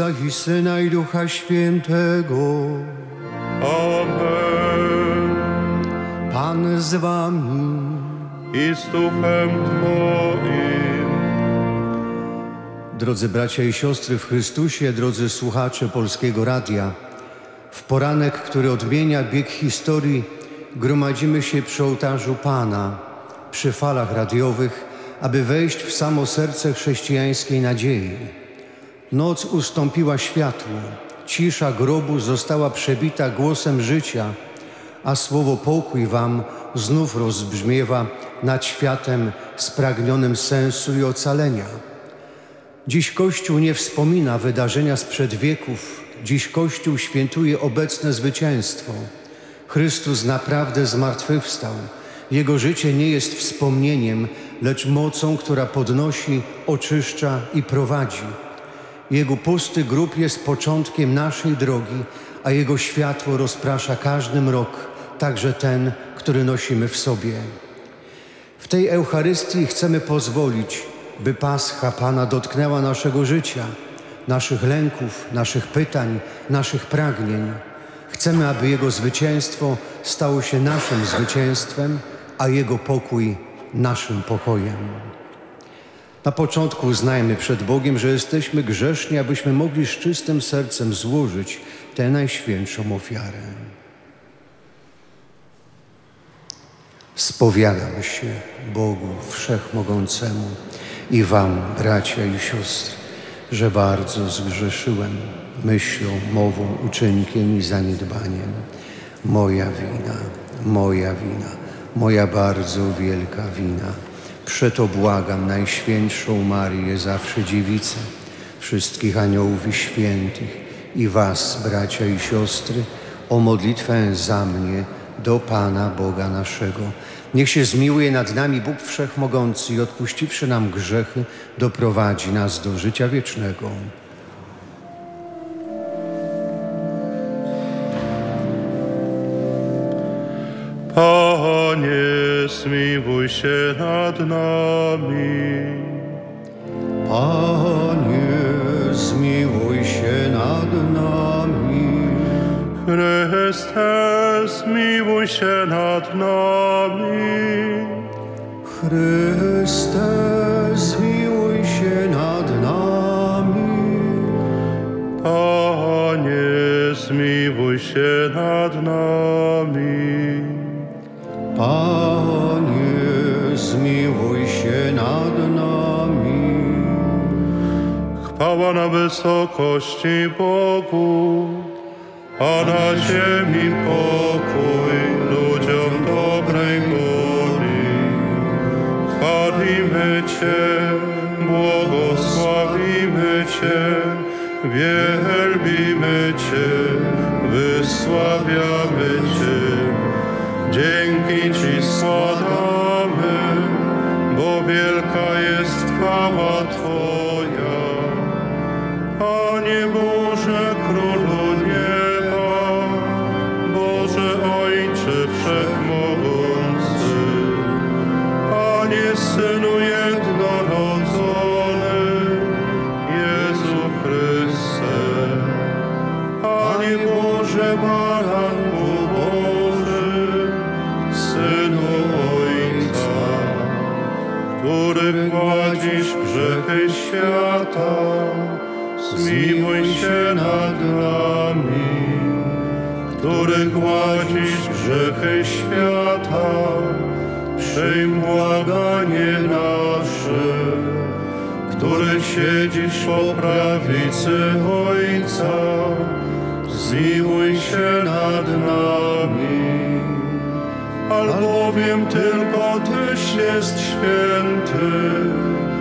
Ojca i Syna i Ducha Świętego. Amen. Pan z wami. I z duchem Twoim. Drodzy bracia i siostry w Chrystusie, drodzy słuchacze Polskiego Radia, w poranek, który odmienia bieg historii, gromadzimy się przy ołtarzu Pana, przy falach radiowych, aby wejść w samo serce chrześcijańskiej nadziei. Noc ustąpiła światłu, cisza grobu została przebita głosem życia, a słowo pokój wam znów rozbrzmiewa nad światem spragnionym sensu i ocalenia. Dziś Kościół nie wspomina wydarzenia sprzed wieków. Dziś Kościół świętuje obecne zwycięstwo. Chrystus naprawdę zmartwychwstał. Jego życie nie jest wspomnieniem, lecz mocą, która podnosi, oczyszcza i prowadzi. Jego pusty grób jest początkiem naszej drogi, a Jego światło rozprasza każdy mrok, także ten, który nosimy w sobie. W tej Eucharystii chcemy pozwolić, by Pascha Pana dotknęła naszego życia, naszych lęków, naszych pytań, naszych pragnień. Chcemy, aby Jego zwycięstwo stało się naszym zwycięstwem, a Jego pokój naszym pokojem. Na początku uznajmy przed Bogiem, że jesteśmy grzeszni, abyśmy mogli z czystym sercem złożyć tę najświętszą ofiarę. Spowiadam się Bogu Wszechmogącemu i Wam, bracia i siostry, że bardzo zgrzeszyłem myślą, mową, uczynkiem i zaniedbaniem. Moja wina, moja wina, moja bardzo wielka wina. Przeto błagam Najświętszą Marię, zawsze dziewicę, wszystkich aniołów i świętych i Was, bracia i siostry, o modlitwę za mnie do Pana Boga naszego. Niech się zmiłuje nad nami Bóg Wszechmogący i odpuściwszy nam grzechy, doprowadzi nas do życia wiecznego. Panie, zmiłuj się nad nami. Panie, zmiłuj się nad nami. Chryste, zmiłuj się nad nami. Chryste, zmiłuj się nad nami. Panie, zmiłuj się nad nami. Panie, zmiłuj się nad nami. Chwała na wysokości Bogu, a na ziemi pokój ludziom dobrej woli. Chwalimy Cię, błogosławimy Cię, wielbimy Cię, wysławiamy Cię. Dzięki Ci składamy, bo wielka jest chwała Twoja. Siedzisz po prawicy Ojca, zmiłuj się nad nami albowiem tylko Tyś jest święty,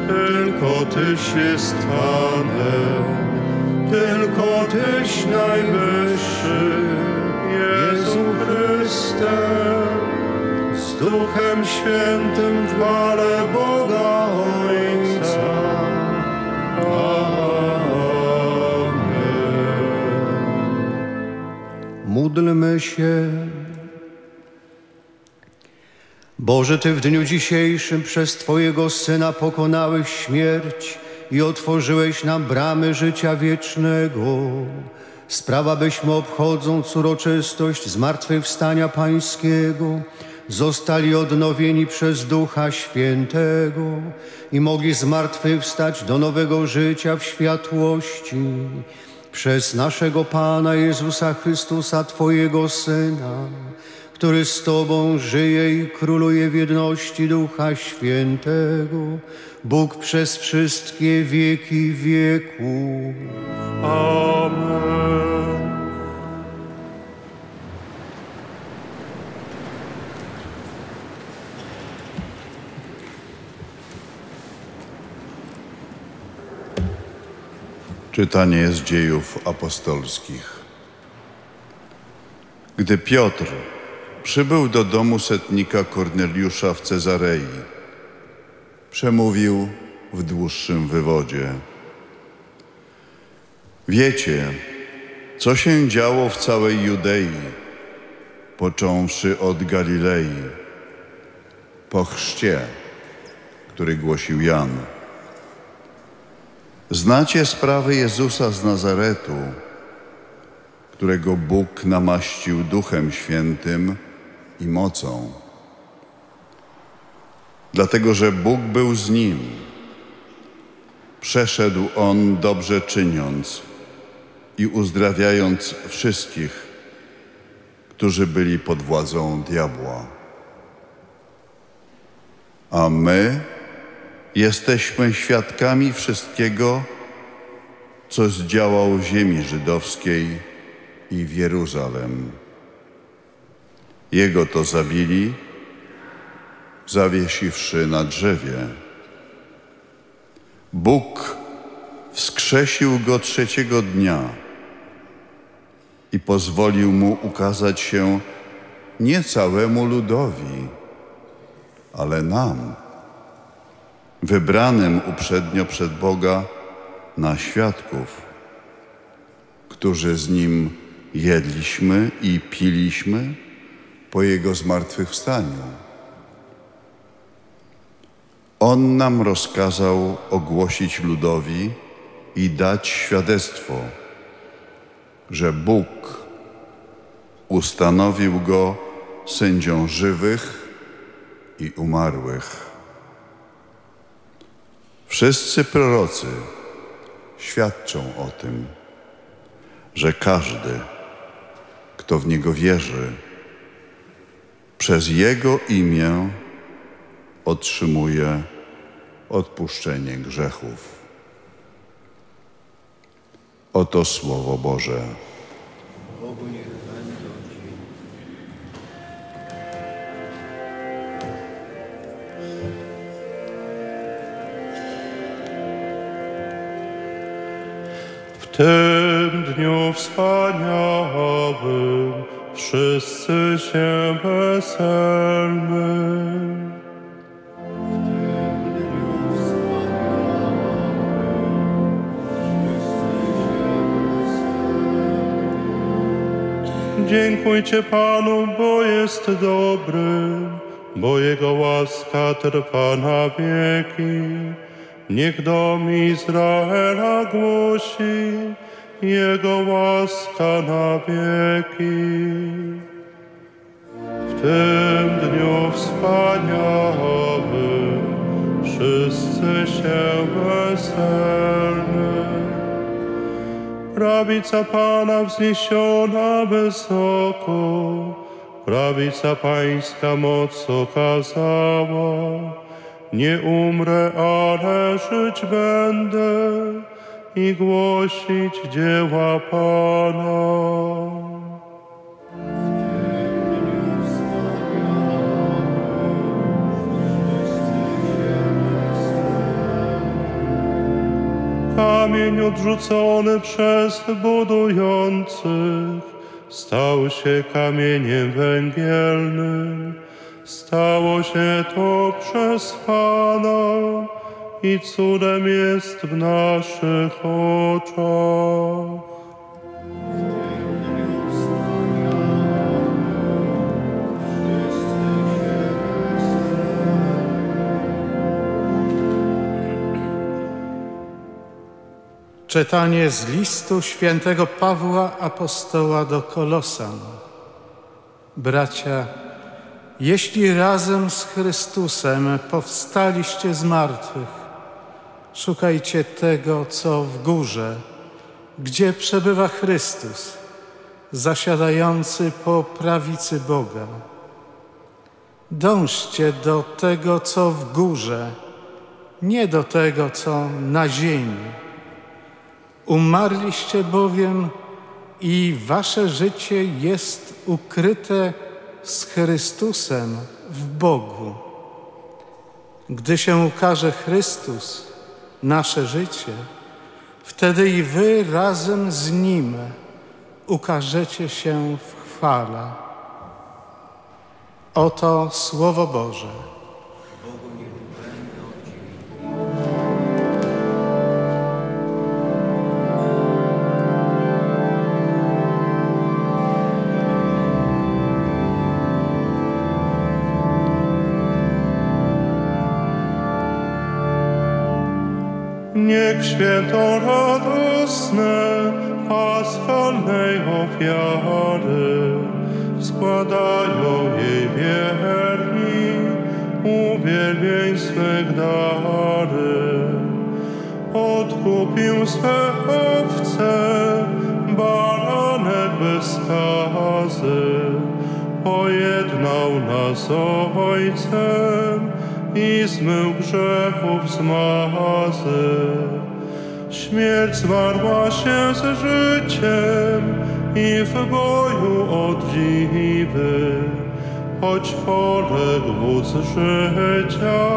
tylko Tyś jest Panem, tylko Tyś najwyższy, Jezu Chryste. Duchem Świętym chwale Boga Módlmy się. Boże, Ty w dniu dzisiejszym przez Twojego Syna pokonałeś śmierć i otworzyłeś nam bramy życia wiecznego. Sprawa, byśmy obchodząc uroczystość zmartwychwstania Pańskiego, zostali odnowieni przez Ducha Świętego i mogli zmartwychwstać do nowego życia w światłości przez naszego Pana Jezusa Chrystusa, Twojego Syna, który z Tobą żyje i króluje w jedności Ducha Świętego, Bóg przez wszystkie wieki wieków. Amen. Czytanie z dziejów apostolskich. Gdy Piotr przybył do domu setnika Korneliusza w Cezarei, przemówił w dłuższym wywodzie. Wiecie, co się działo w całej Judei, począwszy od Galilei, po chrzcie, który głosił Jan. Znacie sprawy Jezusa z Nazaretu, którego Bóg namaścił Duchem Świętym i mocą. Dlatego, że Bóg był z nim. Przeszedł on dobrze czyniąc i uzdrawiając wszystkich, którzy byli pod władzą diabła. A my jesteśmy świadkami wszystkiego, co zdziałał w ziemi żydowskiej i w Jeruzalem. Jego to zabili, zawiesiwszy na drzewie. Bóg wskrzesił go trzeciego dnia i pozwolił mu ukazać się nie całemu ludowi, ale nam wybranym uprzednio przed Boga na świadków, którzy z Nim jedliśmy i piliśmy po Jego zmartwychwstaniu. On nam rozkazał ogłosić ludowi i dać świadectwo, że Bóg ustanowił go sędzią żywych i umarłych. Wszyscy prorocy świadczą o tym, że każdy, kto w Niego wierzy, przez Jego imię otrzymuje odpuszczenie grzechów. Oto Słowo Boże. Tym dniu wspaniałym wszyscy się weselmy. Dziękujcie Panu, bo jest dobry, bo Jego łaska trwa na wieki. Niech dom Izraela głosi Jego łaska na wieki. W tym dniu wspaniałym wszyscy się weselmy. Prawica Pana wzniesiona wysoko, prawica Pańska moc okazała. Nie umrę, ale żyć będę i głosić dzieła Pana. Kamień odrzucony przez budujących stał się kamieniem węgielnym. Stało się to przez Pana i cudem jest w naszych oczach. Czytanie z listu świętego Pawła Apostoła do Kolosan. Bracia, jeśli razem z Chrystusem powstaliście z martwych, szukajcie tego, co w górze, gdzie przebywa Chrystus, zasiadający po prawicy Boga. Dążcie do tego, co w górze, nie do tego, co na ziemi. Umarliście bowiem i wasze życie jest ukryte z Chrystusem w Bogu. Gdy się ukaże Chrystus, nasze życie, wtedy i wy razem z Nim ukażecie się w chwale. Oto Słowo Boże. Niech święto radosne paschalnej ofiary składają jej wierni uwielbień swych dary. Odkupił swe owce, baranek bez skazy, pojednał nas Ojcem i zmył grzechów zmazy. Śmierć zmarła się z życiem i w boju oddziwy, choć poległ wódz życia,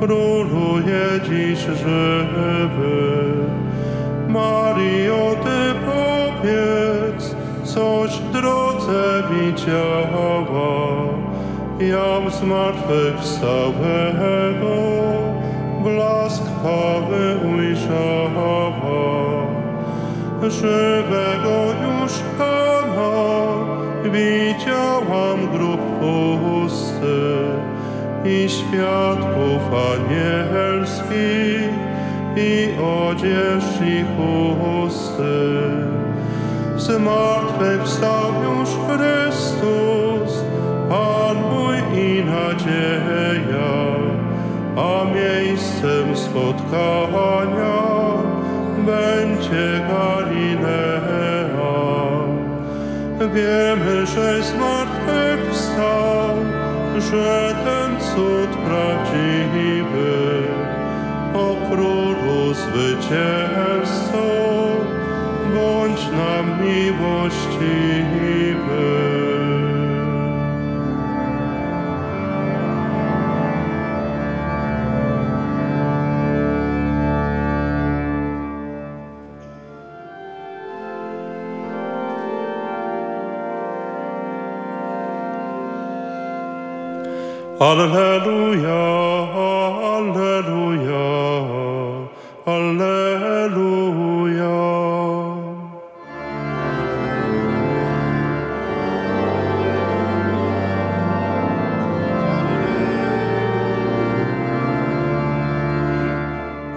króluje dziś żywy. Mario, ty powiedz, coś w drodze widziała, jam zmartwychwstałego, blask chwały ujrzała. Żywego już Pana widziałam grób pusty i świadków anielskich i odzież ich chusty. Zmartwychwstał już Chrystus, nadzieja, a miejscem spotkania będzie Galilea. Wiemy, że zmartwychwstał, że ten cud prawdziwy, o królu zwycięzco, bądź nam miłościwy. Alleluja, Alleluja, Alleluja.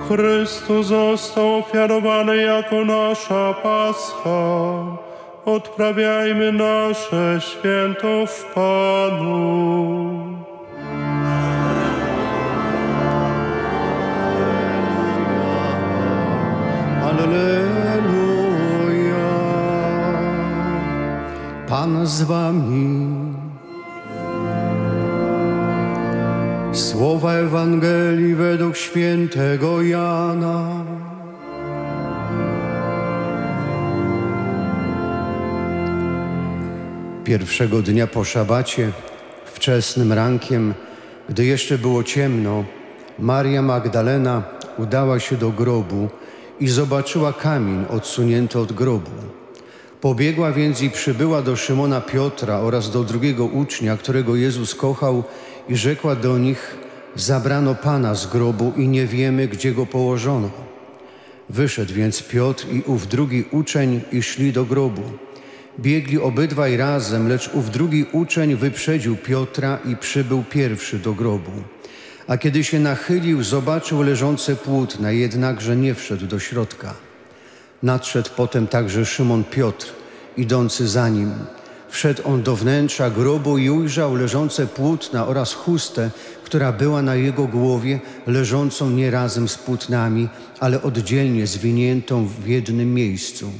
Chrystus został ofiarowany jako nasza Pascha. Odprawiajmy nasze święto w Panu. Pan z wami. Słowa Ewangelii według świętego Jana. Pierwszego dnia po szabacie, wczesnym rankiem, gdy jeszcze było ciemno, Maria Magdalena udała się do grobu i zobaczyła kamień odsunięty od grobu. Pobiegła więc i przybyła do Szymona Piotra oraz do drugiego ucznia, którego Jezus kochał i rzekła do nich, zabrano Pana z grobu i nie wiemy, gdzie go położono. Wyszedł więc Piotr i ów drugi uczeń i szli do grobu. Biegli obydwaj razem, lecz ów drugi uczeń wyprzedził Piotra i przybył pierwszy do grobu. A kiedy się nachylił, zobaczył leżące płótna, jednakże nie wszedł do środka. Nadszedł potem także Szymon Piotr, idący za nim. Wszedł on do wnętrza grobu i ujrzał leżące płótna oraz chustę, która była na jego głowie, leżącą nie razem z płótnami, ale oddzielnie zwiniętą w jednym miejscu.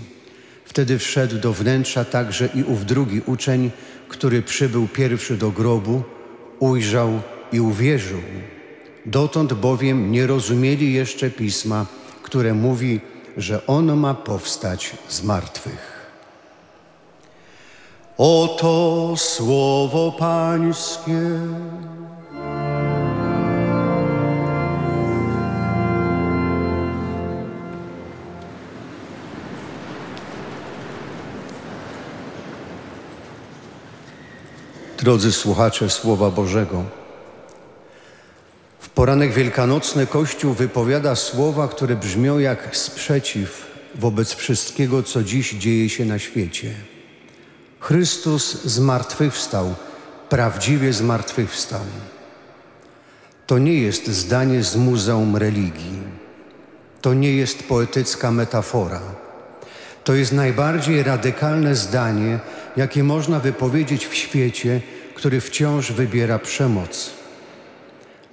Wtedy wszedł do wnętrza także i ów drugi uczeń, który przybył pierwszy do grobu, ujrzał i uwierzył. Dotąd bowiem nie rozumieli jeszcze pisma, które mówi, że on ma powstać z martwych. Oto słowo Pańskie. Drodzy słuchacze Słowa Bożego, poranek wielkanocny Kościół wypowiada słowa, które brzmią jak sprzeciw wobec wszystkiego, co dziś dzieje się na świecie. Chrystus zmartwychwstał, prawdziwie zmartwychwstał. To nie jest zdanie z Muzeum Religii. To nie jest poetycka metafora. To jest najbardziej radykalne zdanie, jakie można wypowiedzieć w świecie, który wciąż wybiera przemoc.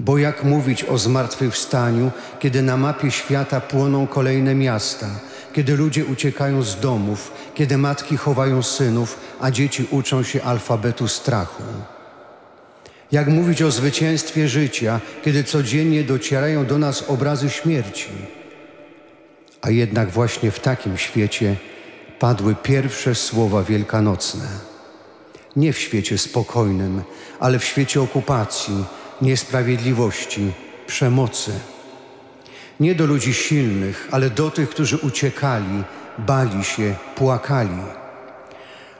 Bo jak mówić o zmartwychwstaniu, kiedy na mapie świata płoną kolejne miasta, kiedy ludzie uciekają z domów, kiedy matki chowają synów, a dzieci uczą się alfabetu strachu? Jak mówić o zwycięstwie życia, kiedy codziennie docierają do nas obrazy śmierci? A jednak właśnie w takim świecie padły pierwsze słowa wielkanocne. Nie w świecie spokojnym, ale w świecie okupacji, niesprawiedliwości, przemocy. Nie do ludzi silnych, ale do tych, którzy uciekali, bali się, płakali.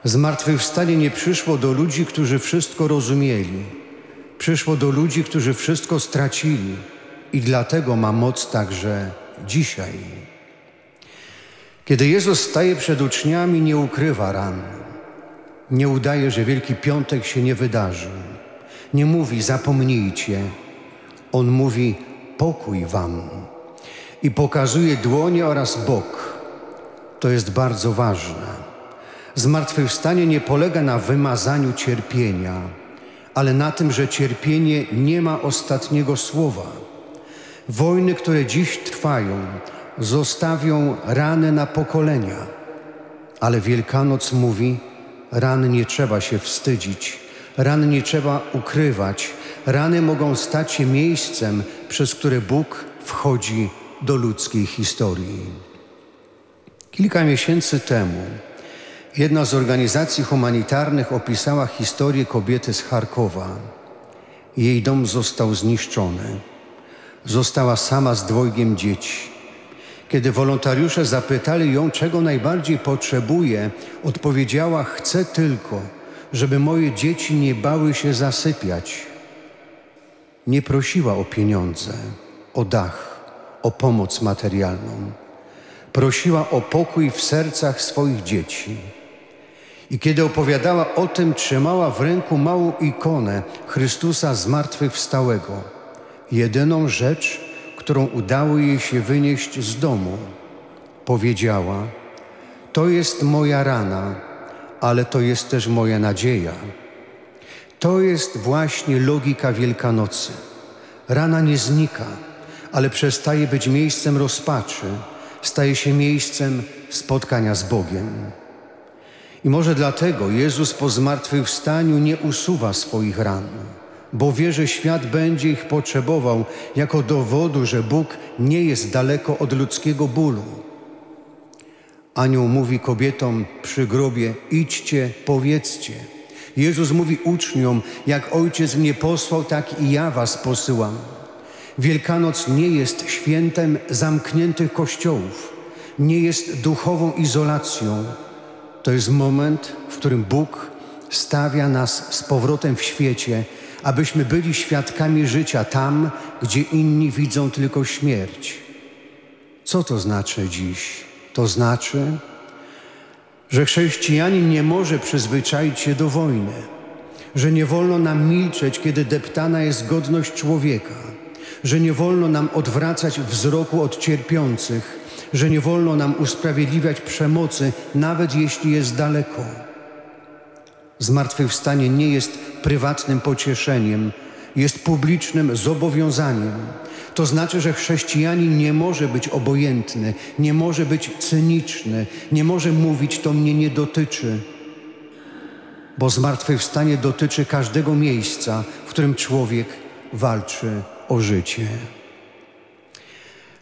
Zmartwychwstanie nie przyszło do ludzi, którzy wszystko rozumieli. Przyszło do ludzi, którzy wszystko stracili i dlatego ma moc także dzisiaj. Kiedy Jezus staje przed uczniami, nie ukrywa ran. Nie udaje, że Wielki Piątek się nie wydarzy. Nie mówi zapomnijcie. On mówi pokój wam. I pokazuje dłonie oraz bok. To jest bardzo ważne. Zmartwychwstanie nie polega na wymazaniu cierpienia, ale na tym, że cierpienie nie ma ostatniego słowa. Wojny, które dziś trwają, zostawią rany na pokolenia. Ale Wielkanoc mówi, ran nie trzeba się wstydzić, ran nie trzeba ukrywać, rany mogą stać się miejscem, przez które Bóg wchodzi do ludzkiej historii. Kilka miesięcy temu jedna z organizacji humanitarnych opisała historię kobiety z Charkowa. Jej dom został zniszczony. Została sama z dwojgiem dzieci. Kiedy wolontariusze zapytali ją, czego najbardziej potrzebuje, odpowiedziała: Chcę tylko, żeby moje dzieci nie bały się zasypiać. Nie prosiła o pieniądze, o dach, o pomoc materialną. Prosiła o pokój w sercach swoich dzieci. I kiedy opowiadała o tym, trzymała w ręku małą ikonę Chrystusa zmartwychwstałego, jedyną rzecz, którą udało jej się wynieść z domu. Powiedziała: To jest moja rana, ale to jest też moja nadzieja. To jest właśnie logika Wielkanocy. Rana nie znika, ale przestaje być miejscem rozpaczy, staje się miejscem spotkania z Bogiem. I może dlatego Jezus po zmartwychwstaniu nie usuwa swoich ran bo wie, że świat będzie ich potrzebował jako dowodu, że Bóg nie jest daleko od ludzkiego bólu. Anioł mówi kobietom przy grobie: idźcie, powiedzcie. Jezus mówi uczniom: Jak ojciec mnie posłał, tak i ja was posyłam. Wielkanoc nie jest świętem zamkniętych kościołów, nie jest duchową izolacją. To jest moment, w którym Bóg stawia nas z powrotem w świecie, abyśmy byli świadkami życia tam, gdzie inni widzą tylko śmierć. Co to znaczy dziś? To znaczy, że chrześcijanin nie może przyzwyczaić się do wojny, że nie wolno nam milczeć, kiedy deptana jest godność człowieka, że nie wolno nam odwracać wzroku od cierpiących, że nie wolno nam usprawiedliwiać przemocy, nawet jeśli jest daleko. Zmartwychwstanie nie jest prywatnym pocieszeniem, jest publicznym zobowiązaniem. To znaczy, że chrześcijanin nie może być obojętny, nie może być cyniczny, nie może mówić, to mnie nie dotyczy, bo zmartwychwstanie dotyczy każdego miejsca, w którym człowiek walczy o życie.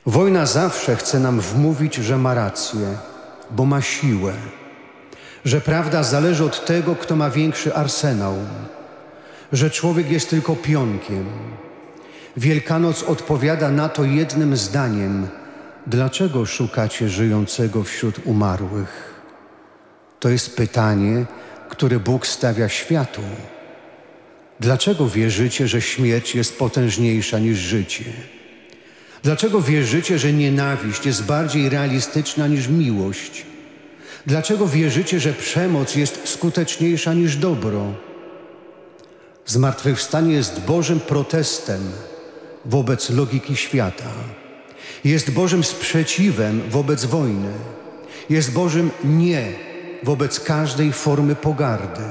Wojna zawsze chce nam wmówić, że ma rację, bo ma siłę, że prawda zależy od tego, kto ma większy arsenał, że człowiek jest tylko pionkiem. Wielkanoc odpowiada na to jednym zdaniem: Dlaczego szukacie żyjącego wśród umarłych? To jest pytanie, które Bóg stawia światu. Dlaczego wierzycie, że śmierć jest potężniejsza niż życie? Dlaczego wierzycie, że nienawiść jest bardziej realistyczna niż miłość? Dlaczego wierzycie, że przemoc jest skuteczniejsza niż dobro? Zmartwychwstanie jest Bożym protestem wobec logiki świata. Jest Bożym sprzeciwem wobec wojny. Jest Bożym nie wobec każdej formy pogardy.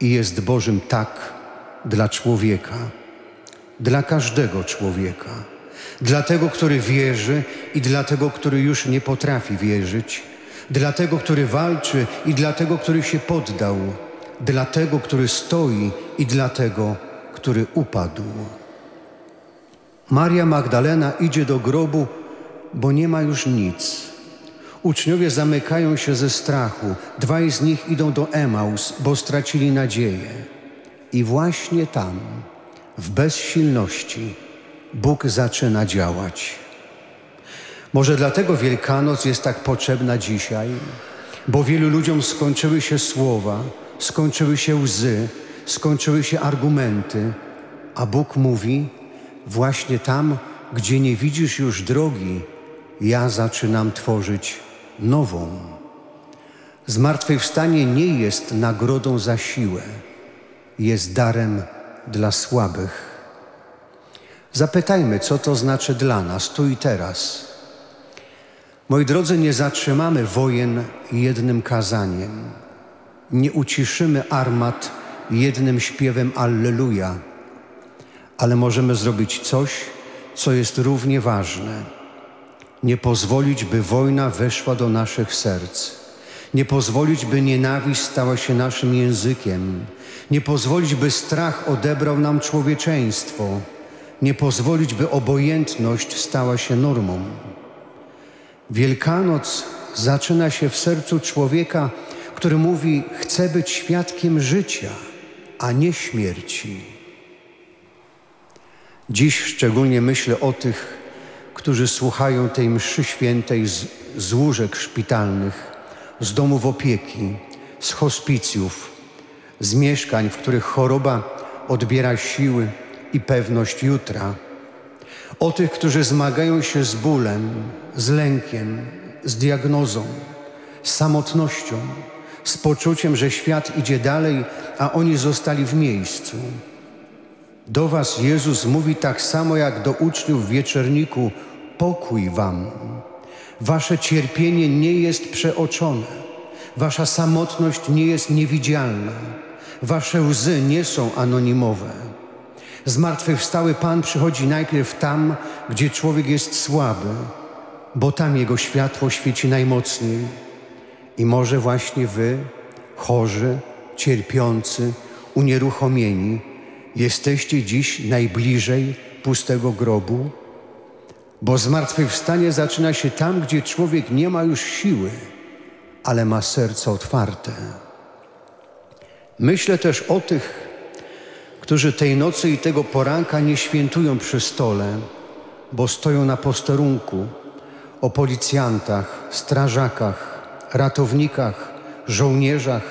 I jest Bożym tak dla człowieka, dla każdego człowieka, dla tego, który wierzy i dla tego, który już nie potrafi wierzyć, dla tego, który walczy i dla tego, który się poddał, dla tego, który stoi i dla tego, który upadł. Maria Magdalena idzie do grobu, bo nie ma już nic. Uczniowie zamykają się ze strachu. Dwaj z nich idą do Emaus, bo stracili nadzieję. I właśnie tam, w bezsilności, Bóg zaczyna działać. Może dlatego Wielkanoc jest tak potrzebna dzisiaj, bo wielu ludziom skończyły się słowa, skończyły się łzy, skończyły się argumenty, a Bóg mówi: Właśnie tam, gdzie nie widzisz już drogi, ja zaczynam tworzyć nową. Zmartwychwstanie nie jest nagrodą za siłę, jest darem dla słabych. Zapytajmy, co to znaczy dla nas tu i teraz. Moi drodzy, nie zatrzymamy wojen jednym kazaniem, nie uciszymy armat jednym śpiewem Alleluja, ale możemy zrobić coś, co jest równie ważne. Nie pozwolić, by wojna weszła do naszych serc. Nie pozwolić, by nienawiść stała się naszym językiem. Nie pozwolić, by strach odebrał nam człowieczeństwo. Nie pozwolić, by obojętność stała się normą. Wielkanoc zaczyna się w sercu człowieka, który mówi: Chcę być świadkiem życia, a nie śmierci. Dziś szczególnie myślę o tych, którzy słuchają tej mszy świętej z, z łóżek szpitalnych, z domów opieki, z hospicjów, z mieszkań, w których choroba odbiera siły i pewność jutra. O tych, którzy zmagają się z bólem, z lękiem, z diagnozą, z samotnością, z poczuciem, że świat idzie dalej, a oni zostali w miejscu. Do Was Jezus mówi tak samo jak do uczniów w wieczorniku: pokój Wam. Wasze cierpienie nie jest przeoczone, Wasza samotność nie jest niewidzialna, Wasze łzy nie są anonimowe. Zmartwychwstały Pan przychodzi najpierw tam, gdzie człowiek jest słaby, bo tam Jego światło świeci najmocniej. I może właśnie Wy, chorzy, cierpiący, unieruchomieni, jesteście dziś najbliżej pustego grobu, bo zmartwychwstanie zaczyna się tam, gdzie człowiek nie ma już siły, ale ma serce otwarte. Myślę też o tych, którzy tej nocy i tego poranka nie świętują przy stole, bo stoją na posterunku, o policjantach, strażakach, ratownikach, żołnierzach,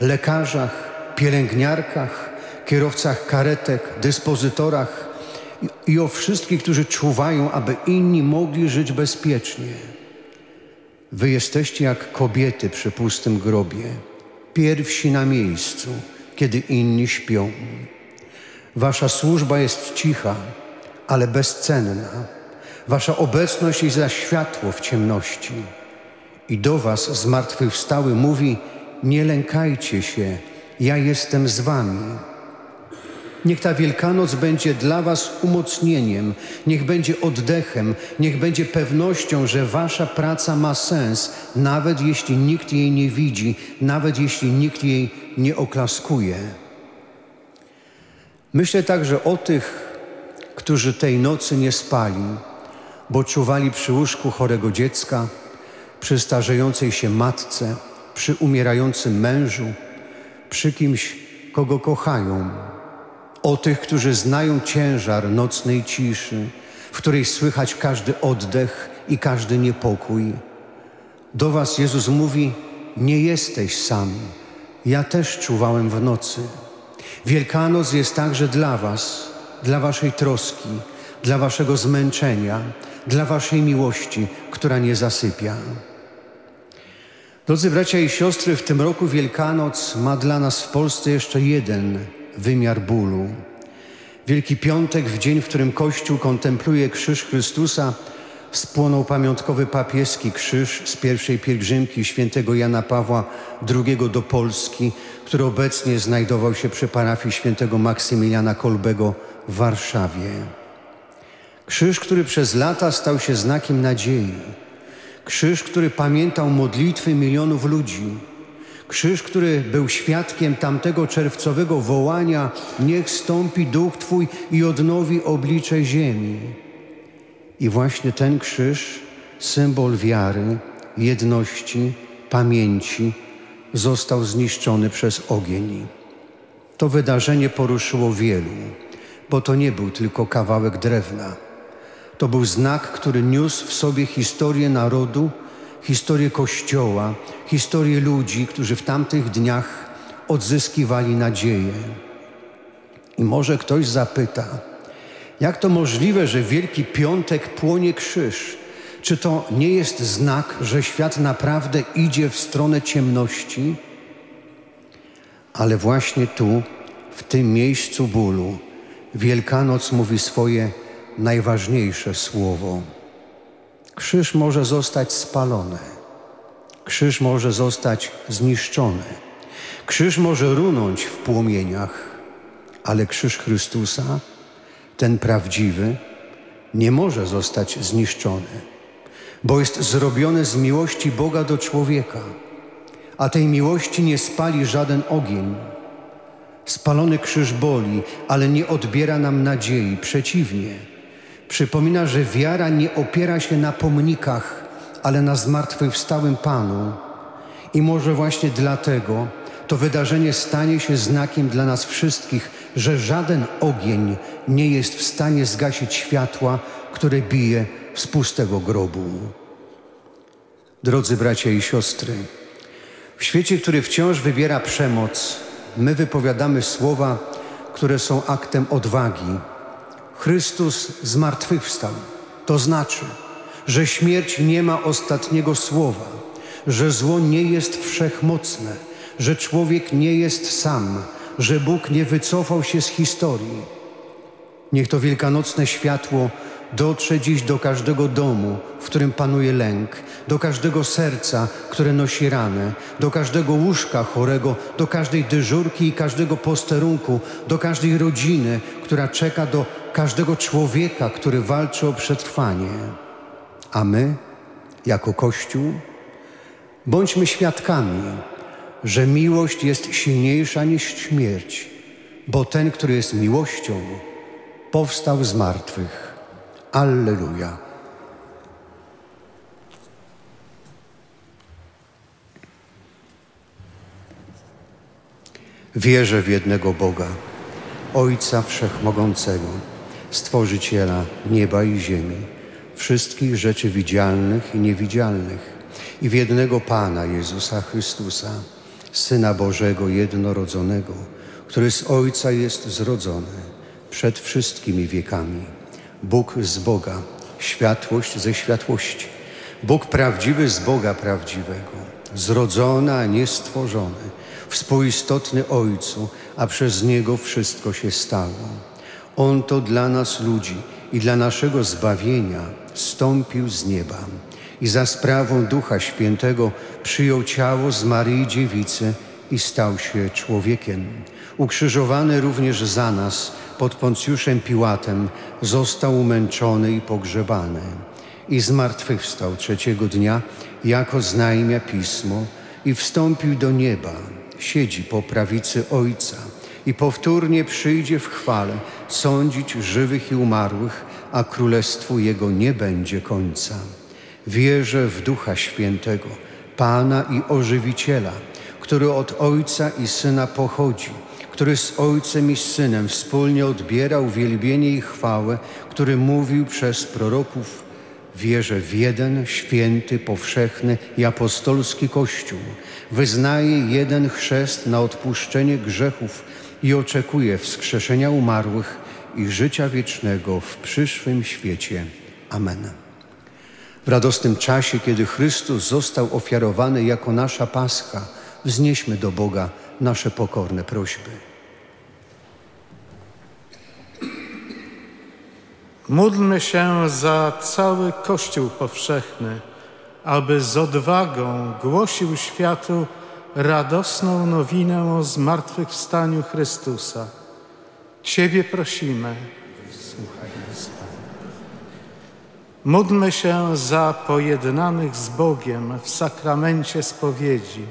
lekarzach, pielęgniarkach, kierowcach karetek, dyspozytorach i, o wszystkich, którzy czuwają, aby inni mogli żyć bezpiecznie. Wy jesteście jak kobiety przy pustym grobie, pierwsi na miejscu, kiedy inni śpią. Wasza służba jest cicha, ale bezcenna. Wasza obecność jest za światło w ciemności. I do Was zmartwychwstały mówi: Nie lękajcie się, ja jestem z Wami. Niech ta Wielkanoc będzie dla Was umocnieniem, niech będzie oddechem, niech będzie pewnością, że Wasza praca ma sens, nawet jeśli nikt jej nie widzi, nawet jeśli nikt jej nie oklaskuje. Myślę także o tych, którzy tej nocy nie spali, bo czuwali przy łóżku chorego dziecka, przy starzejącej się matce, przy umierającym mężu, przy kimś, kogo kochają. O tych, którzy znają ciężar nocnej ciszy, w której słychać każdy oddech i każdy niepokój. Do Was Jezus mówi: Nie jesteś sam, ja też czuwałem w nocy. Wielkanoc jest także dla Was, dla Waszej troski, dla Waszego zmęczenia, dla Waszej miłości, która nie zasypia. Drodzy bracia i siostry, w tym roku Wielkanoc ma dla nas w Polsce jeszcze jeden wymiar bólu. Wielki Piątek, w dzień, w którym Kościół kontempluje krzyż Chrystusa, spłonął pamiątkowy papieski krzyż z pierwszej pielgrzymki świętego Jana Pawła II do Polski, który obecnie znajdował się przy parafii świętego Maksymiliana Kolbego w Warszawie. Krzyż, który przez lata stał się znakiem nadziei. Krzyż, który pamiętał modlitwy milionów ludzi. Krzyż, który był świadkiem tamtego czerwcowego wołania: Niech stąpi duch Twój i odnowi oblicze ziemi. I właśnie ten krzyż, symbol wiary, jedności, pamięci, został zniszczony przez ogień. To wydarzenie poruszyło wielu, bo to nie był tylko kawałek drewna. To był znak, który niósł w sobie historię narodu, historię Kościoła, historię ludzi, którzy w tamtych dniach odzyskiwali nadzieję. I może ktoś zapyta, jak to możliwe, że Wielki Piątek płonie krzyż? Czy to nie jest znak, że świat naprawdę idzie w stronę ciemności? Ale właśnie tu, w tym miejscu bólu, Wielkanoc mówi swoje najważniejsze słowo. Krzyż może zostać spalony, krzyż może zostać zniszczony, krzyż może runąć w płomieniach, ale krzyż Chrystusa, ten prawdziwy, nie może zostać zniszczony, bo jest zrobiony z miłości Boga do człowieka, a tej miłości nie spali żaden ogień. Spalony krzyż boli, ale nie odbiera nam nadziei, przeciwnie Przypomina, że wiara nie opiera się na pomnikach, ale na zmartwychwstałym Panu. I może właśnie dlatego to wydarzenie stanie się znakiem dla nas wszystkich, że żaden ogień nie jest w stanie zgasić światła, które bije z pustego grobu. Drodzy bracia i siostry, w świecie, który wciąż wybiera przemoc, my wypowiadamy słowa, które są aktem odwagi Chrystus zmartwychwstał. To znaczy, że śmierć nie ma ostatniego słowa, że zło nie jest wszechmocne, że człowiek nie jest sam, że Bóg nie wycofał się z historii. Niech to wielkanocne światło dotrze dziś do każdego domu, w którym panuje lęk, do każdego serca, które nosi ranę, do każdego łóżka chorego, do każdej dyżurki i każdego posterunku, do każdej rodziny, która czeka do każdego człowieka, który walczy o przetrwanie. A my, jako Kościół, bądźmy świadkami, że miłość jest silniejsza niż śmierć, bo ten, który jest miłością, powstał z martwych. Alleluja. Wierzę w jednego Boga, Ojca Wszechmogącego Stworzyciela nieba i ziemi, wszystkich rzeczy widzialnych i niewidzialnych, i w jednego Pana Jezusa Chrystusa, Syna Bożego jednorodzonego, który z Ojca jest zrodzony przed wszystkimi wiekami. Bóg z Boga, światłość ze światłości, Bóg prawdziwy z Boga prawdziwego, zrodzony, a nie stworzony, współistotny Ojcu, a przez Niego wszystko się stało. On to dla nas ludzi i dla naszego zbawienia stąpił z nieba i za sprawą Ducha Świętego przyjął ciało z Maryi Dziewicy i stał się człowiekiem. Ukrzyżowany również za nas pod Poncjuszem Piłatem został umęczony i pogrzebany. I zmartwychwstał trzeciego dnia, jako znajmia Pismo, i wstąpił do nieba. Siedzi po prawicy Ojca i powtórnie przyjdzie w chwale sądzić żywych i umarłych, a królestwu Jego nie będzie końca. Wierzę w Ducha Świętego, Pana i Ożywiciela, który od Ojca i Syna pochodzi, który z Ojcem i Synem wspólnie odbierał wielbienie i chwałę, który mówił przez proroków. Wierzę w jeden święty, powszechny i apostolski Kościół. Wyznaję jeden chrzest na odpuszczenie grzechów i oczekuję wskrzeszenia umarłych i życia wiecznego w przyszłym świecie. Amen. W radosnym czasie, kiedy Chrystus został ofiarowany jako nasza Pascha, wznieśmy do Boga nasze pokorne prośby. Módlmy się za cały Kościół powszechny, aby z odwagą głosił światu radosną nowinę o zmartwychwstaniu Chrystusa. Ciebie prosimy. Słuchaj nas. Módlmy się za pojednanych z Bogiem w sakramencie spowiedzi,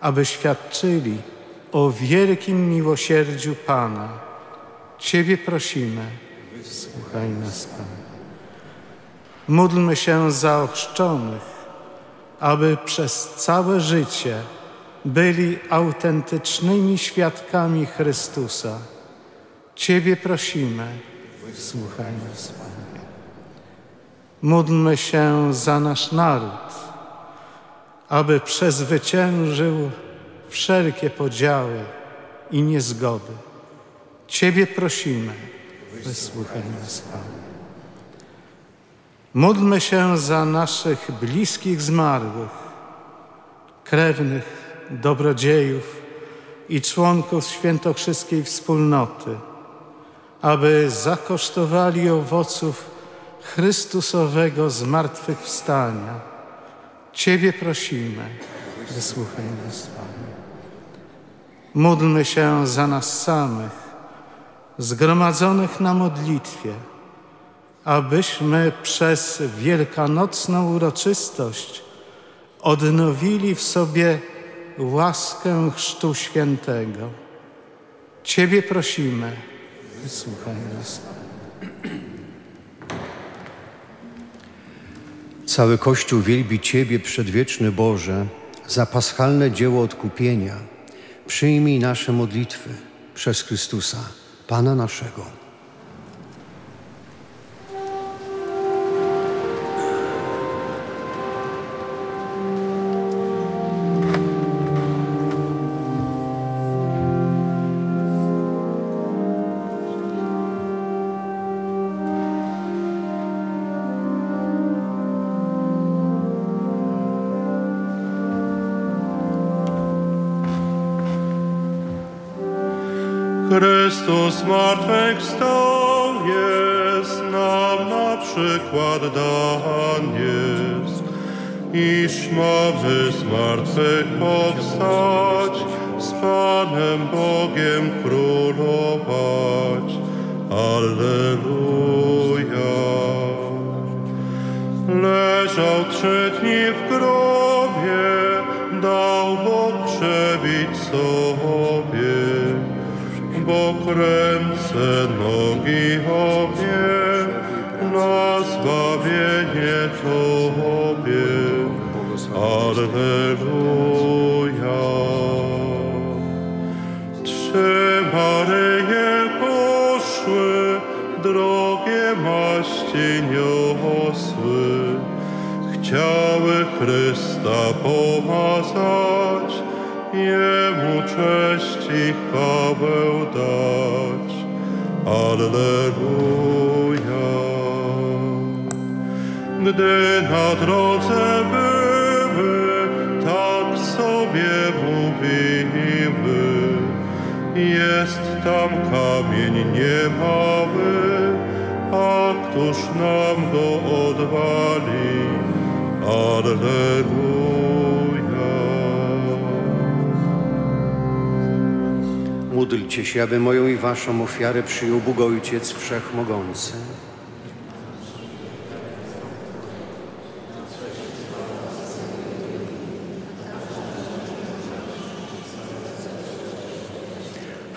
aby świadczyli o wielkim miłosierdziu Pana. Ciebie prosimy. Słuchaj nas, Panie. Módlmy się za ochrzczonych, aby przez całe życie byli autentycznymi świadkami Chrystusa. Ciebie prosimy, słuchaj nas, Panie. Módlmy się za nasz naród, aby przezwyciężył wszelkie podziały i niezgody. Ciebie prosimy, wysłuchaj nas, Panie. Módlmy się za naszych bliskich zmarłych, krewnych, dobrodziejów i członków świętokrzyskiej wspólnoty, aby zakosztowali owoców Chrystusowego zmartwychwstania. Ciebie prosimy, wysłuchaj nas, Panie. Módlmy się za nas samych, zgromadzonych na modlitwie, abyśmy przez wielkanocną uroczystość odnowili w sobie łaskę Chrztu Świętego. Ciebie prosimy, wysłuchaj nas. Cały Kościół wielbi Ciebie, przedwieczny Boże, za paschalne dzieło odkupienia. Przyjmij nasze modlitwy przez Chrystusa, Pana naszego. Zmartwychwstał jest nam na przykład dany iż mamy z martwych powstać, z Panem Bogiem królować. Ręce, nogi obie, na zbawienie Tobie. Alleluja. Trzy Maryje poszły, drogie maści niosły, Ciały Chrysta pomazać, Jemu cześć i chwałę. Alleluja. Gdy na drodze były, tak sobie mówiły, jest tam kamień niemały, a któż nam go odwali? Alleluja. Módlcie się, aby moją i waszą ofiarę przyjął Bóg Ojciec Wszechmogący.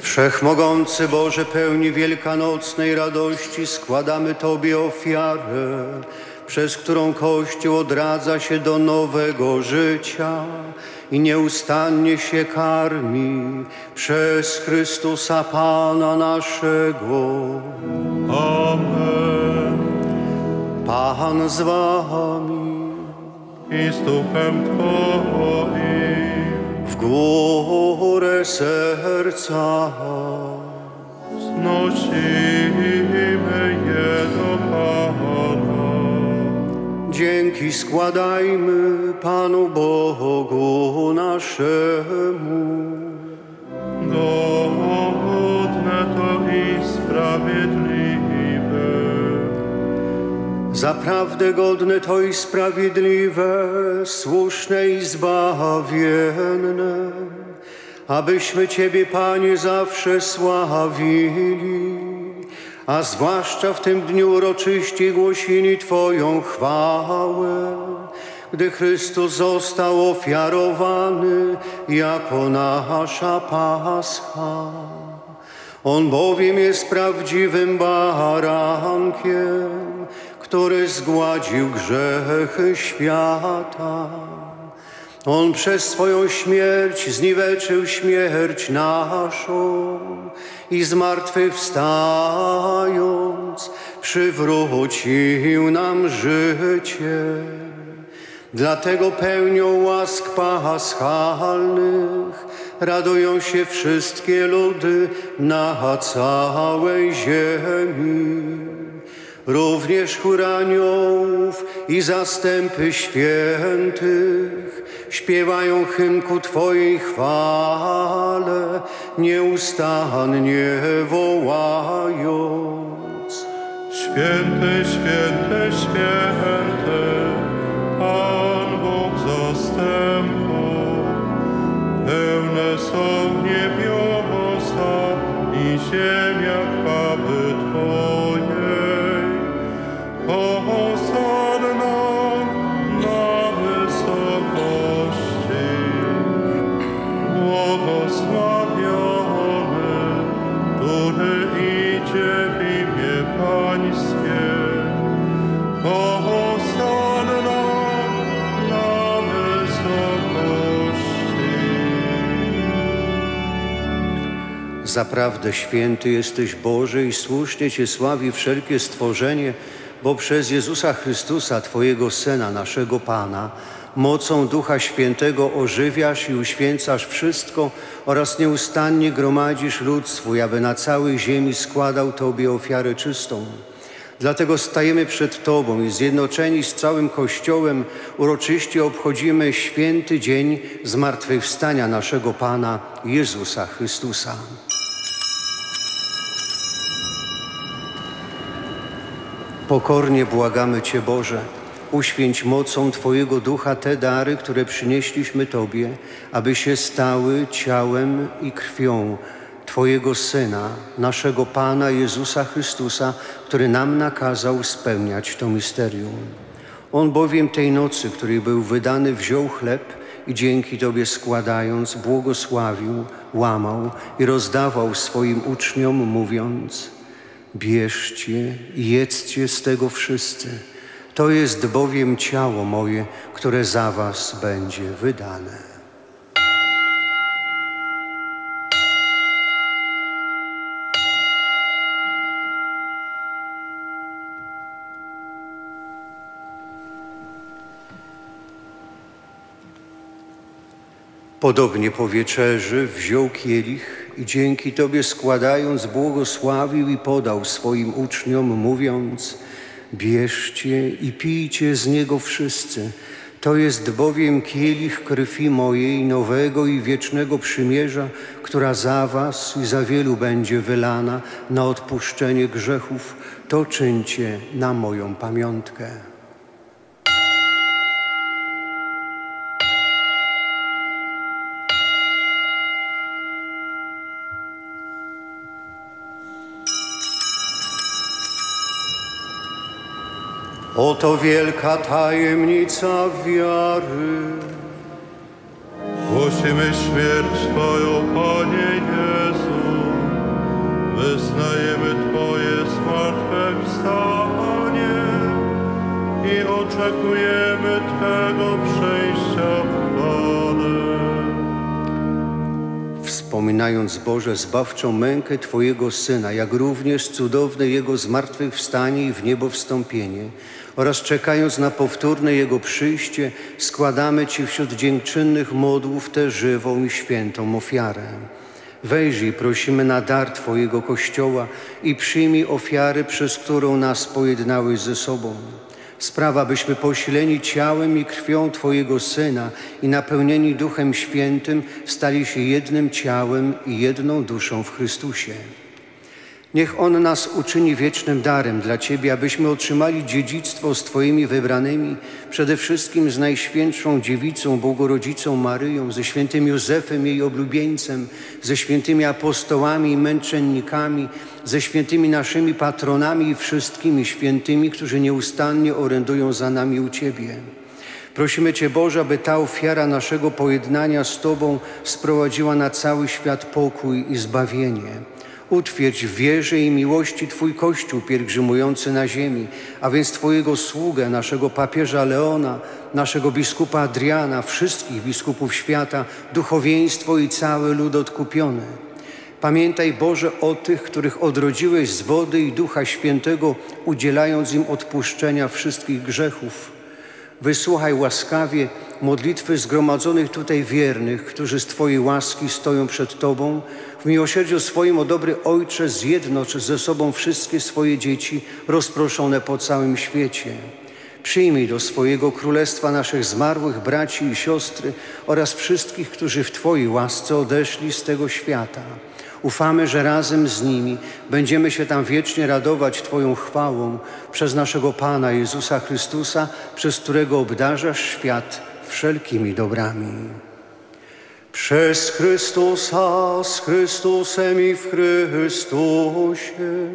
Wszechmogący Boże, pełni wielkanocnej radości, składamy Tobie ofiarę, przez którą Kościół odradza się do nowego życia i nieustannie się karmi przez Chrystusa Pana naszego. Amen. Pan z Wami, I z duchem Twoim w górę serca. znosimy je do Pana. Dzięki składajmy Panu Bogu naszemu. Godne to i sprawiedliwe. Zaprawdę godne to i sprawiedliwe, słuszne i zbawienne, abyśmy Ciebie, Panie, zawsze sławili, a zwłaszcza w tym dniu uroczyście głosili Twoją chwałę, gdy Chrystus został ofiarowany jako nasza Pascha. On bowiem jest prawdziwym barankiem, który zgładził grzechy świata. On przez swoją śmierć zniweczył śmierć naszą i zmartwychwstając przywrócił nam życie. Dlatego pełnią łask paschalnych radują się wszystkie ludy na całej ziemi. Również chór i zastępy świętych śpiewają hymn ku Twojej chwale, nieustannie wołając. Święty, święty, święty, Pan Bóg zastępów. Pełne są niebiosa i ziemia Zaprawdę święty jesteś Boże i słusznie Cię sławi wszelkie stworzenie, bo przez Jezusa Chrystusa, Twojego Syna, naszego Pana, mocą Ducha Świętego ożywiasz i uświęcasz wszystko oraz nieustannie gromadzisz lud swój, aby na całej ziemi składał Tobie ofiarę czystą. Dlatego stajemy przed Tobą i zjednoczeni z całym Kościołem uroczyście obchodzimy święty dzień zmartwychwstania naszego Pana Jezusa Chrystusa. Pokornie błagamy Cię, Boże, uświęć mocą Twojego Ducha te dary, które przynieśliśmy Tobie, aby się stały ciałem i krwią Twojego Syna, naszego Pana Jezusa Chrystusa, który nam nakazał spełniać to misterium. On bowiem tej nocy, której był wydany, wziął chleb i dzięki Tobie składając, błogosławił, łamał i rozdawał swoim uczniom, mówiąc – Bierzcie i jedzcie z tego wszyscy. To jest bowiem ciało moje, które za was będzie wydane. Podobnie po wieczerzy wziął kielich i dzięki Tobie składając błogosławił i podał swoim uczniom, mówiąc Bierzcie i pijcie z niego wszyscy. To jest bowiem kielich krwi mojej, nowego i wiecznego przymierza, która za was i za wielu będzie wylana na odpuszczenie grzechów. To czyńcie na moją pamiątkę. Oto wielka tajemnica wiary. Głosimy śmierć Twoją, Panie Jezu. Wyznajemy Twoje zmartwychwstanie i oczekujemy Twego przejścia w chwale. Wspominając Boże zbawczą mękę Twojego Syna, jak również cudowne Jego zmartwychwstanie i w niebo wstąpienie oraz czekając na powtórne Jego przyjście, składamy Ci wśród dziękczynnych modłów tę żywą i świętą ofiarę. Wejrzyj, prosimy na dar Twojego Kościoła i przyjmij ofiary, przez którą nas pojednałeś ze sobą. Sprawa, byśmy posileni ciałem i krwią Twojego Syna i napełnieni Duchem Świętym stali się jednym ciałem i jedną duszą w Chrystusie. Niech On nas uczyni wiecznym darem dla Ciebie, abyśmy otrzymali dziedzictwo z Twoimi wybranymi, przede wszystkim z Najświętszą Dziewicą, Bogorodzicą Maryją, ze świętym Józefem, jej oblubieńcem, ze świętymi apostołami i męczennikami, ze świętymi naszymi patronami i wszystkimi świętymi, którzy nieustannie orędują za nami u Ciebie. Prosimy Cię, Boże, aby ta ofiara naszego pojednania z Tobą sprowadziła na cały świat pokój i zbawienie. Utwierdź w wierze i miłości Twój Kościół pielgrzymujący na ziemi, a więc Twojego sługę, naszego papieża Leona, naszego biskupa Adriana, wszystkich biskupów świata, duchowieństwo i cały lud odkupiony. Pamiętaj, Boże, o tych, których odrodziłeś z wody i Ducha Świętego, udzielając im odpuszczenia wszystkich grzechów. Wysłuchaj łaskawie modlitwy zgromadzonych tutaj wiernych, którzy z Twojej łaski stoją przed Tobą. W miłosierdziu swoim, o dobry Ojcze, zjednocz ze sobą wszystkie swoje dzieci rozproszone po całym świecie. Przyjmij do swojego królestwa naszych zmarłych braci i siostry oraz wszystkich, którzy w Twojej łasce odeszli z tego świata. Ufamy, że razem z nimi będziemy się tam wiecznie radować Twoją chwałą przez naszego Pana Jezusa Chrystusa, przez którego obdarzasz świat wszelkimi dobrami. Przez Chrystusa, z Chrystusem i w Chrystusie,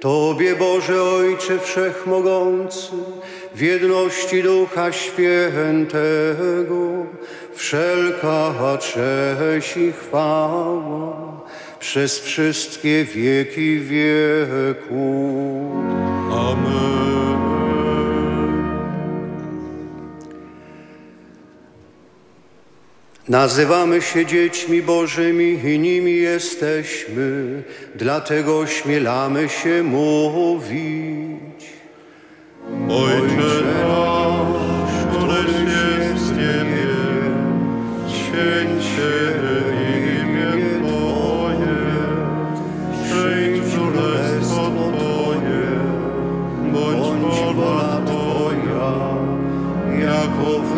Tobie Boże Ojcze Wszechmogący, w jedności Ducha Świętego, wszelka cześć i chwała przez wszystkie wieki wieków. Amen. Nazywamy się dziećmi Bożymi i nimi jesteśmy, dlatego ośmielamy się mówić. Ojcze nasz, któryś jest w niebie, święć się imię Twoje, przyjdź królestwo Twoje, bądź wola Twoja, jako w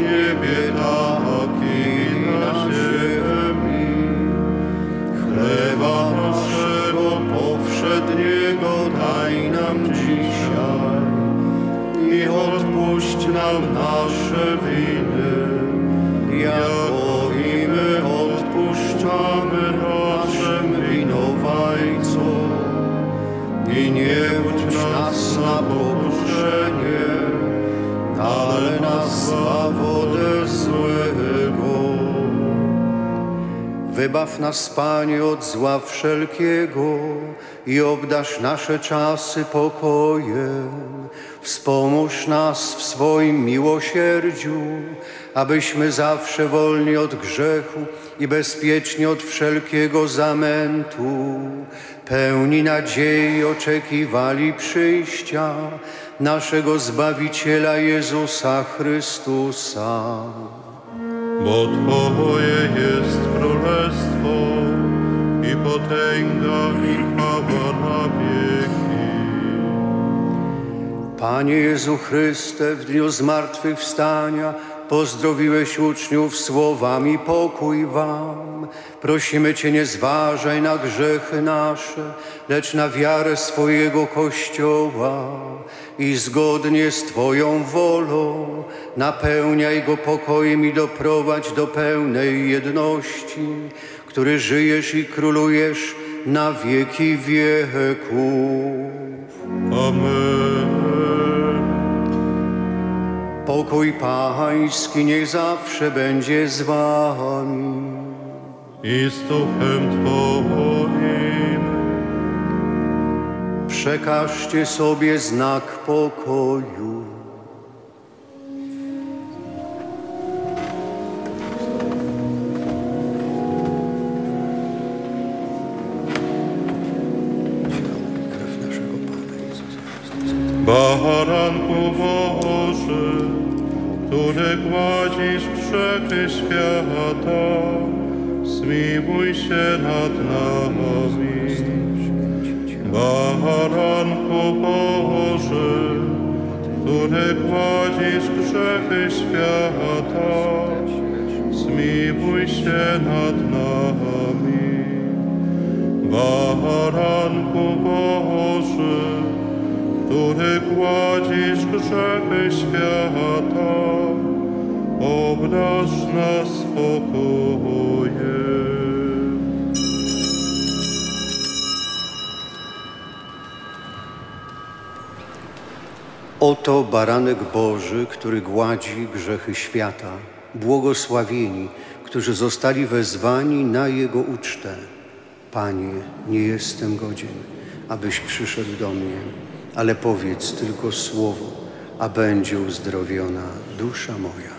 nam nasze winy, jako i my odpuszczamy naszym winowajcom. I nie wódź nas na pokuszenie, ale nas zbaw ode złego. Wybaw nas, Panie, od zła wszelkiego i obdasz nasze czasy pokojem. Wspomóż nas w swoim miłosierdziu, abyśmy zawsze wolni od grzechu i bezpieczni od wszelkiego zamętu, pełni nadziei oczekiwali przyjścia naszego Zbawiciela Jezusa Chrystusa. Bo Twoje jest królestwo i potęga i chwała na Panie Jezu Chryste, w dniu zmartwychwstania pozdrowiłeś uczniów słowami pokój wam. Prosimy Cię, nie zważaj na grzechy nasze, lecz na wiarę swojego Kościoła i zgodnie z Twoją wolą napełniaj go pokojem i doprowadź do pełnej jedności, który żyjesz i królujesz na wieki wieków. Amen. Pokój Pański niech zawsze będzie z Wami. I z duchem Twoim. Przekażcie sobie znak pokoju. Baranku Boży, który gładzisz grzechy świata, zmiłuj się nad nami. Baranku Boży, który gładzisz grzechy świata, zmiłuj się nad nami. Baranku Boży, który gładzisz grzechy świata, obdarz nas spokojem. Oto baranek Boży, który gładzi grzechy świata. Błogosławieni, którzy zostali wezwani na Jego ucztę. Panie, nie jestem godzien, abyś przyszedł do mnie, ale powiedz tylko słowo, a będzie uzdrowiona dusza moja.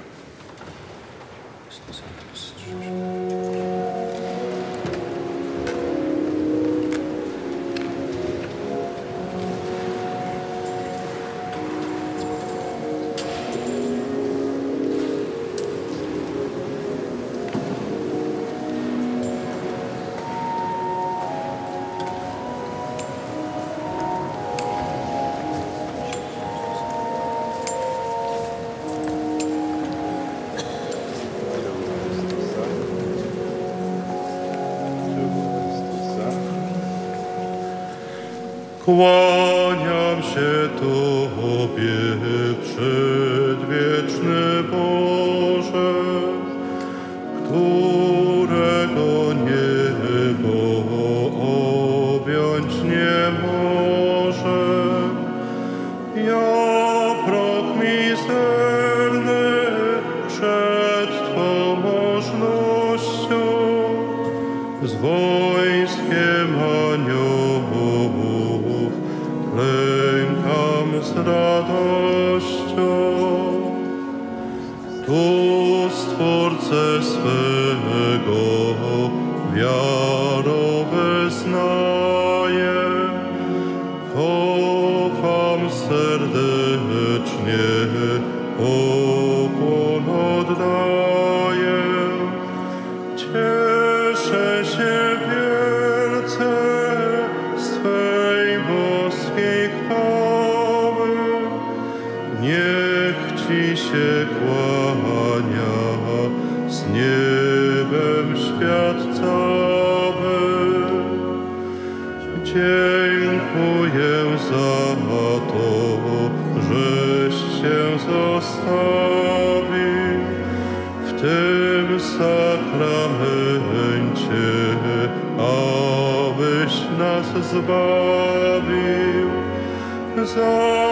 Stwórcę swego wiarą wyznaję, zbawił za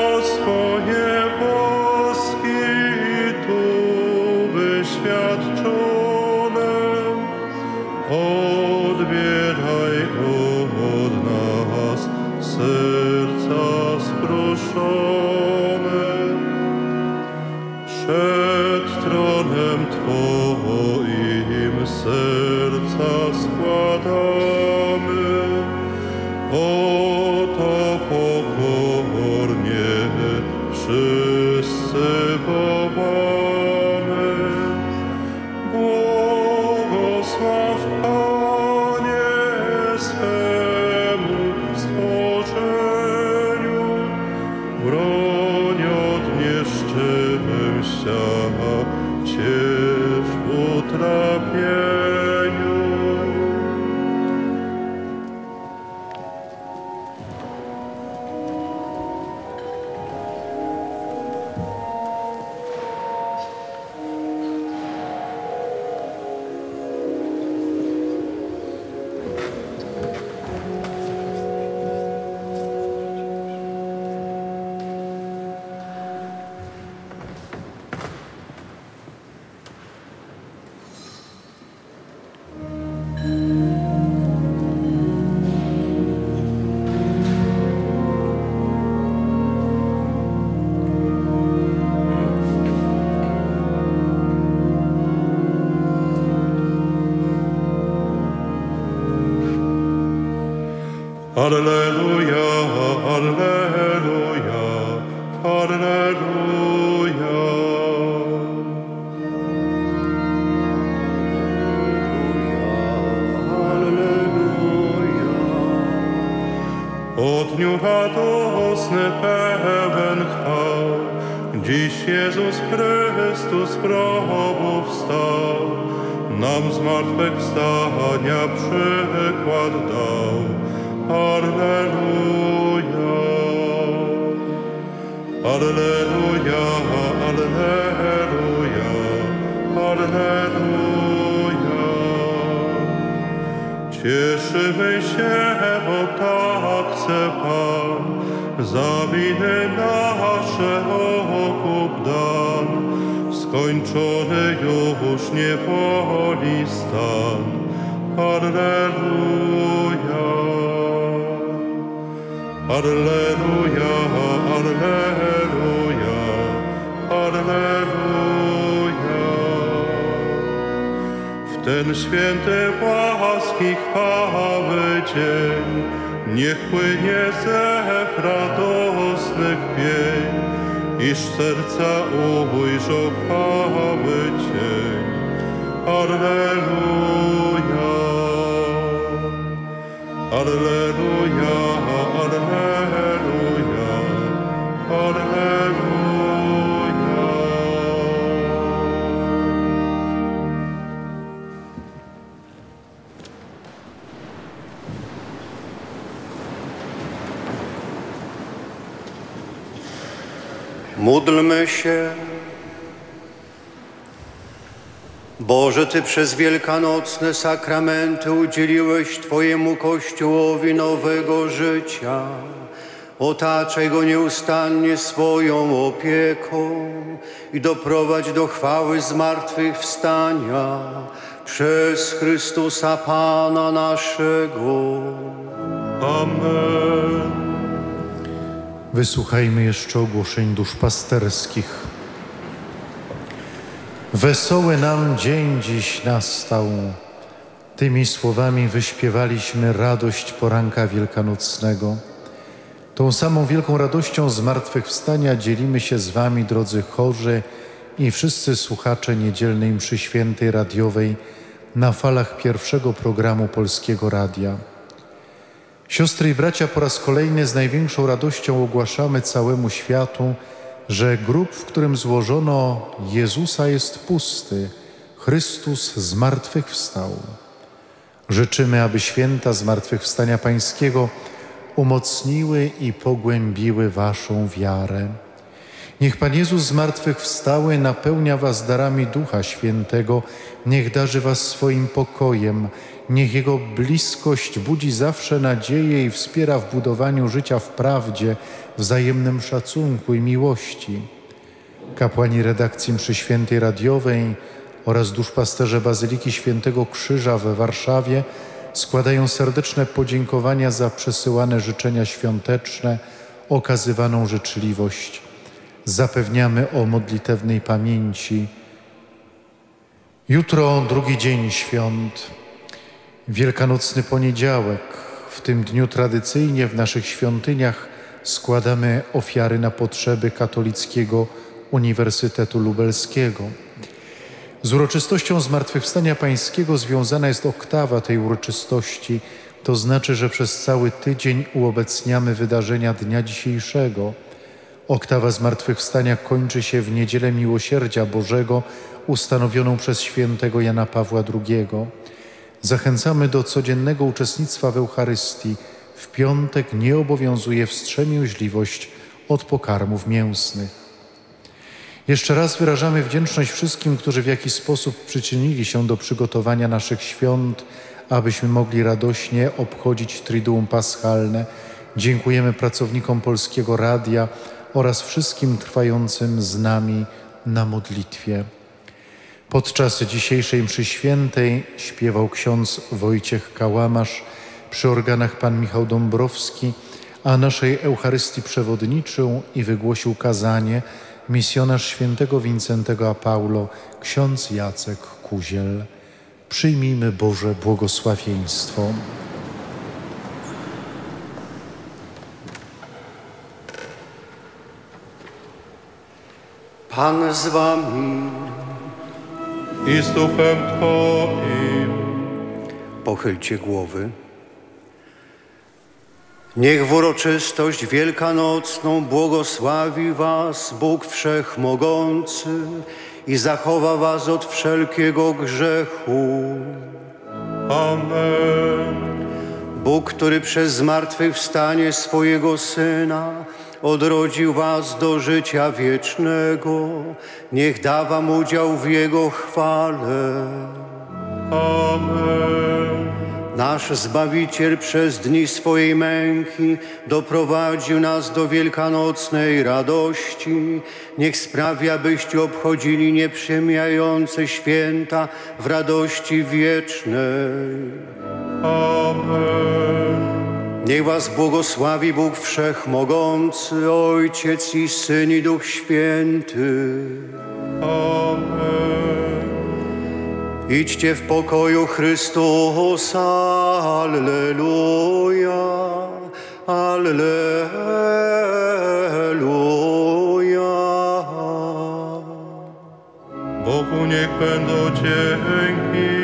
Alleluja, ten święty łaski chwały dzień niech płynie zew radosnych pień, iż serca ujrzą chwały cień. Alleluja. Alleluja, Módlmy się. Boże, Ty przez wielkanocne sakramenty udzieliłeś Twojemu Kościołowi nowego życia. Otaczaj go nieustannie swoją opieką i doprowadź do chwały zmartwychwstania przez Chrystusa Pana naszego. Amen. Wysłuchajmy jeszcze ogłoszeń duszpasterskich. Wesoły nam dzień dziś nastał. Tymi słowami wyśpiewaliśmy radość poranka wielkanocnego. Tą samą wielką radością zmartwychwstania dzielimy się z Wami, drodzy chorzy i wszyscy słuchacze niedzielnej mszy świętej radiowej na falach pierwszego programu Polskiego Radia. Siostry i bracia, po raz kolejny z największą radością ogłaszamy całemu światu, że grób, w którym złożono Jezusa, jest pusty. Chrystus zmartwychwstał. Życzymy, aby święta zmartwychwstania Pańskiego umocniły i pogłębiły Waszą wiarę. Niech Pan Jezus zmartwychwstały napełnia Was darami Ducha Świętego, niech darzy Was swoim pokojem, niech Jego bliskość budzi zawsze nadzieję i wspiera w budowaniu życia w prawdzie, wzajemnym szacunku i miłości. Kapłani redakcji Mszy Świętej Radiowej oraz duszpasterze Bazyliki Świętego Krzyża we Warszawie składają serdeczne podziękowania za przesyłane życzenia świąteczne, okazywaną życzliwość. Zapewniamy o modlitewnej pamięci. Jutro drugi dzień świąt, wielkanocny poniedziałek. W tym dniu tradycyjnie w naszych świątyniach składamy ofiary na potrzeby Katolickiego Uniwersytetu Lubelskiego. Z uroczystością Zmartwychwstania Pańskiego związana jest oktawa tej uroczystości, to znaczy, że przez cały tydzień uobecniamy wydarzenia dnia dzisiejszego. Oktawa Zmartwychwstania kończy się w Niedzielę Miłosierdzia Bożego ustanowioną przez świętego Jana Pawła II. Zachęcamy do codziennego uczestnictwa w Eucharystii. W piątek nie obowiązuje wstrzemięźliwość od pokarmów mięsnych. Jeszcze raz wyrażamy wdzięczność wszystkim, którzy w jakiś sposób przyczynili się do przygotowania naszych świąt, abyśmy mogli radośnie obchodzić Triduum Paschalne. Dziękujemy pracownikom Polskiego Radia oraz wszystkim trwającym z nami na modlitwie. Podczas dzisiejszej mszy świętej śpiewał ksiądz Wojciech Kałamasz, przy organach pan Michał Dąbrowski, a naszej Eucharystii przewodniczył i wygłosił kazanie misjonarz świętego Wincentego a Paulo, ksiądz Jacek Kuziel. Przyjmijmy Boże błogosławieństwo. Pan z wami. i z duchem Twoim. Pochylcie głowy. Niech w uroczystość wielkanocną błogosławi was Bóg Wszechmogący i zachowa was od wszelkiego grzechu. Amen. Bóg, który przez zmartwychwstanie swojego Syna odrodził was do życia wiecznego, niech da wam udział w Jego chwale. Amen. Nasz Zbawiciel przez dni swojej męki doprowadził nas do wielkanocnej radości. Niech sprawi, abyście obchodzili nieprzemijające święta w radości wiecznej. Amen. Niech was błogosławi Bóg Wszechmogący, Ojciec i Syn i Duch Święty. Amen. Idźcie w pokoju Chrystusa, Alleluja, Alleluja. Bogu niech będą dzięki.